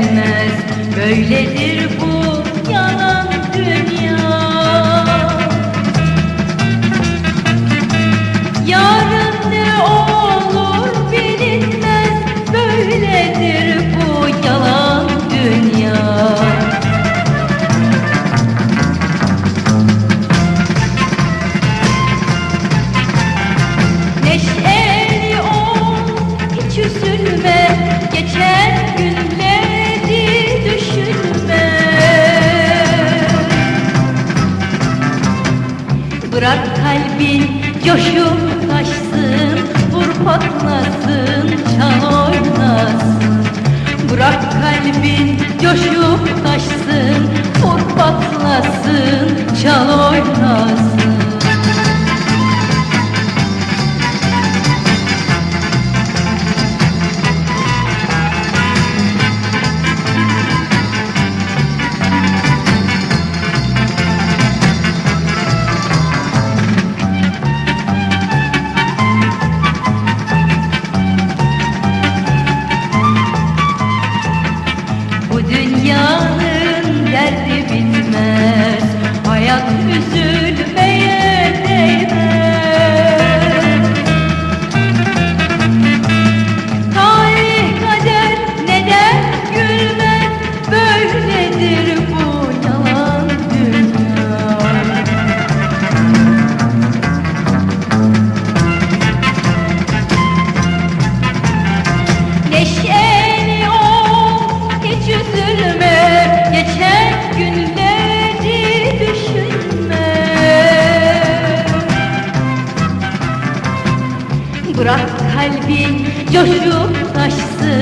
tükenmez Böyledir bu Bırak kalbin coşup taşsın Vur patlasın. Bırak kalbin coşup taşsın.